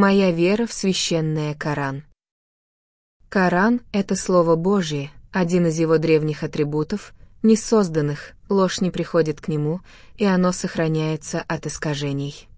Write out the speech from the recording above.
Моя вера в священное Коран. Коран — это Слово Божие, один из его древних атрибутов, не созданных. ложь не приходит к нему, и оно сохраняется от искажений.